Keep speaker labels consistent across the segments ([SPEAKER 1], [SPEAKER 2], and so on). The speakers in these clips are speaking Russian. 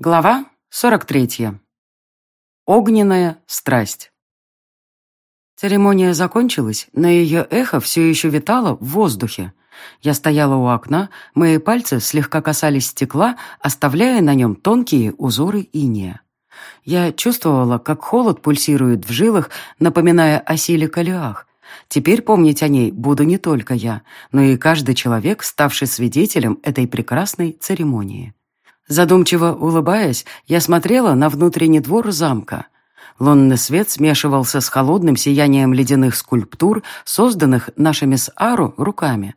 [SPEAKER 1] Глава 43. Огненная страсть. Церемония закончилась, но ее эхо все еще витало в воздухе. Я стояла у окна, мои пальцы слегка касались стекла, оставляя на нем тонкие узоры иния. Я чувствовала, как холод пульсирует в жилах, напоминая о силе Калиах. Теперь помнить о ней буду не только я, но и каждый человек, ставший свидетелем этой прекрасной церемонии. Задумчиво улыбаясь, я смотрела на внутренний двор замка. Лунный свет смешивался с холодным сиянием ледяных скульптур, созданных нашими с Ару руками.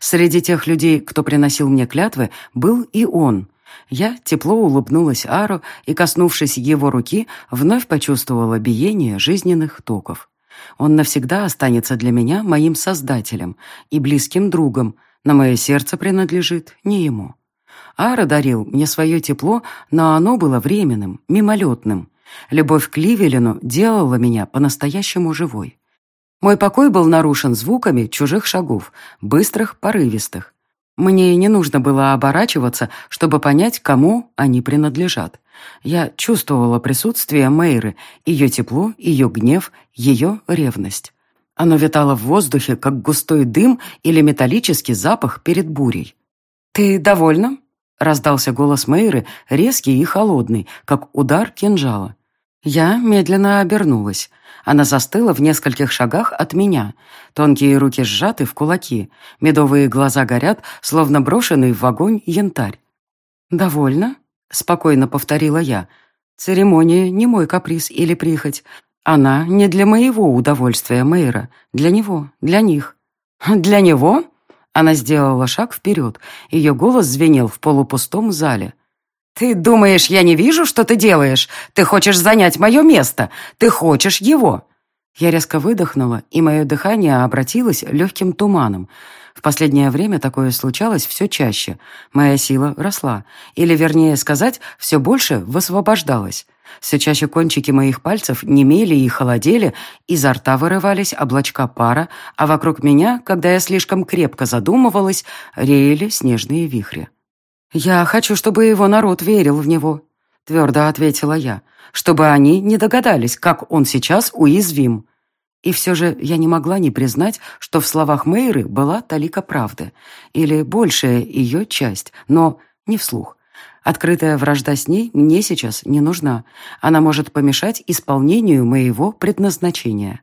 [SPEAKER 1] Среди тех людей, кто приносил мне клятвы, был и он. Я тепло улыбнулась Ару и, коснувшись его руки, вновь почувствовала биение жизненных токов. Он навсегда останется для меня моим создателем и близким другом, но мое сердце принадлежит не ему. Ара дарил мне свое тепло, но оно было временным, мимолетным. Любовь к Ливелину делала меня по-настоящему живой. Мой покой был нарушен звуками чужих шагов, быстрых, порывистых. Мне не нужно было оборачиваться, чтобы понять, кому они принадлежат. Я чувствовала присутствие Мэйры, ее тепло, ее гнев, ее ревность. Оно витало в воздухе, как густой дым или металлический запах перед бурей. «Ты довольна?» Раздался голос Мэйры, резкий и холодный, как удар кинжала. Я медленно обернулась. Она застыла в нескольких шагах от меня. Тонкие руки сжаты в кулаки. Медовые глаза горят, словно брошенный в огонь янтарь. «Довольно?» — спокойно повторила я. «Церемония не мой каприз или прихоть. Она не для моего удовольствия, Мэйра. Для него, для них». «Для него?» Она сделала шаг вперед. Ее голос звенел в полупустом зале. «Ты думаешь, я не вижу, что ты делаешь? Ты хочешь занять мое место? Ты хочешь его?» Я резко выдохнула, и мое дыхание обратилось легким туманом. В последнее время такое случалось все чаще. Моя сила росла. Или, вернее сказать, все больше высвобождалась. Все чаще кончики моих пальцев немели и холодели, изо рта вырывались облачка пара, а вокруг меня, когда я слишком крепко задумывалась, реяли снежные вихри. «Я хочу, чтобы его народ верил в него», — твердо ответила я, «чтобы они не догадались, как он сейчас уязвим». И все же я не могла не признать, что в словах Мейры была талика правды, или большая ее часть, но не вслух. Открытая вражда с ней мне сейчас не нужна. Она может помешать исполнению моего предназначения.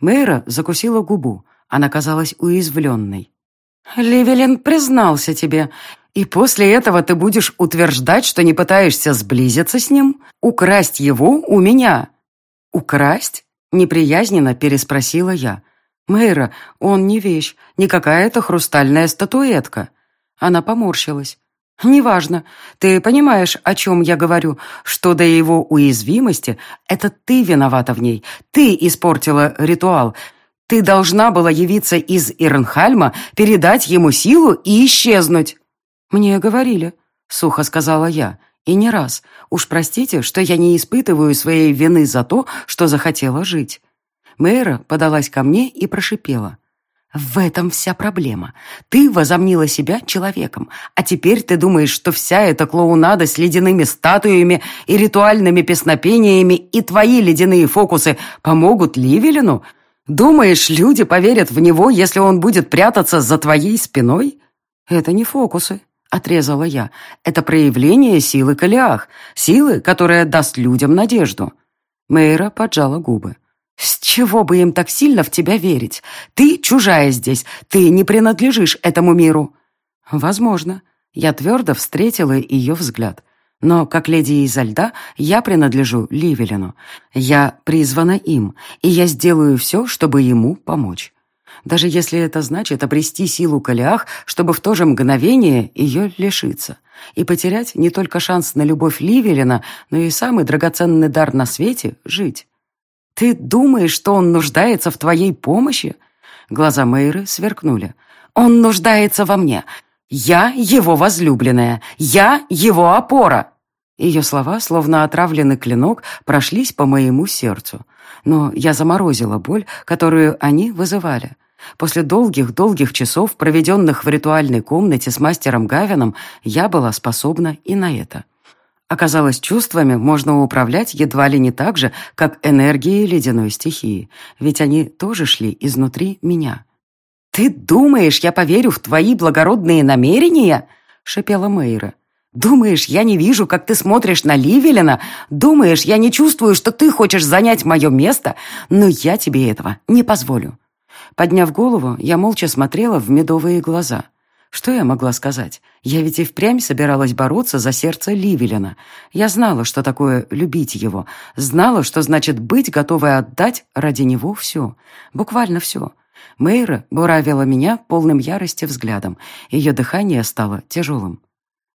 [SPEAKER 1] Мэйра закусила губу. Она казалась уязвленной. «Ливелин признался тебе, и после этого ты будешь утверждать, что не пытаешься сблизиться с ним? Украсть его у меня?» «Украсть?» — неприязненно переспросила я. «Мэйра, он не вещь, не какая-то хрустальная статуэтка». Она поморщилась. «Неважно. Ты понимаешь, о чем я говорю, что до его уязвимости это ты виновата в ней. Ты испортила ритуал. Ты должна была явиться из Ирнхальма, передать ему силу и исчезнуть». «Мне говорили», — сухо сказала я. «И не раз. Уж простите, что я не испытываю своей вины за то, что захотела жить». Мэйра подалась ко мне и прошипела. В этом вся проблема. Ты возомнила себя человеком, а теперь ты думаешь, что вся эта клоунада с ледяными статуями и ритуальными песнопениями и твои ледяные фокусы помогут Ливелину? Думаешь, люди поверят в него, если он будет прятаться за твоей спиной? Это не фокусы, отрезала я. Это проявление силы Калиах, силы, которая даст людям надежду. Мейра поджала губы. «С чего бы им так сильно в тебя верить? Ты чужая здесь, ты не принадлежишь этому миру». «Возможно». Я твердо встретила ее взгляд. Но, как леди изо льда, я принадлежу Ливелину. Я призвана им, и я сделаю все, чтобы ему помочь. Даже если это значит обрести силу Калиах, чтобы в то же мгновение ее лишиться. И потерять не только шанс на любовь Ливелина, но и самый драгоценный дар на свете — жить. «Ты думаешь, что он нуждается в твоей помощи?» Глаза Мэйры сверкнули. «Он нуждается во мне. Я его возлюбленная. Я его опора». Ее слова, словно отравленный клинок, прошлись по моему сердцу. Но я заморозила боль, которую они вызывали. После долгих-долгих часов, проведенных в ритуальной комнате с мастером Гавином, я была способна и на это. Оказалось, чувствами можно управлять едва ли не так же, как энергией ледяной стихии, ведь они тоже шли изнутри меня. «Ты думаешь, я поверю в твои благородные намерения?» — шепела Мейра. «Думаешь, я не вижу, как ты смотришь на Ливелина? Думаешь, я не чувствую, что ты хочешь занять мое место? Но я тебе этого не позволю». Подняв голову, я молча смотрела в медовые глаза — что я могла сказать? Я ведь и впрямь собиралась бороться за сердце Ливелина. Я знала, что такое любить его. Знала, что значит быть готовой отдать ради него все. Буквально все. Мейра буравила меня полным ярости взглядом. Ее дыхание стало тяжелым.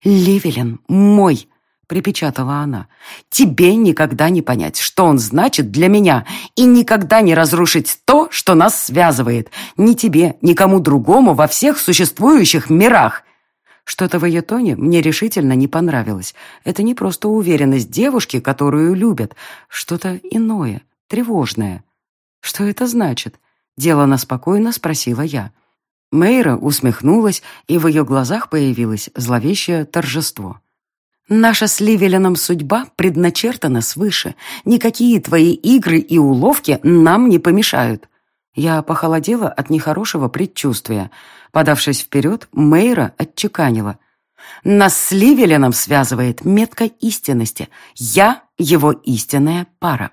[SPEAKER 1] «Ливелин мой!» Припечатала она. «Тебе никогда не понять, что он значит для меня, и никогда не разрушить то, что нас связывает. Ни тебе, ни кому другому во всех существующих мирах». Что-то в ее тоне мне решительно не понравилось. Это не просто уверенность девушки, которую любят. Что-то иное, тревожное. «Что это значит?» Делано спокойно спросила я. Мейра усмехнулась, и в ее глазах появилось зловещее торжество. Наша с Ливелином судьба предначертана свыше. Никакие твои игры и уловки нам не помешают. Я похолодела от нехорошего предчувствия. Подавшись вперед, Мейра отчеканила. Нас с Ливелином связывает метка истинности. Я его истинная пара.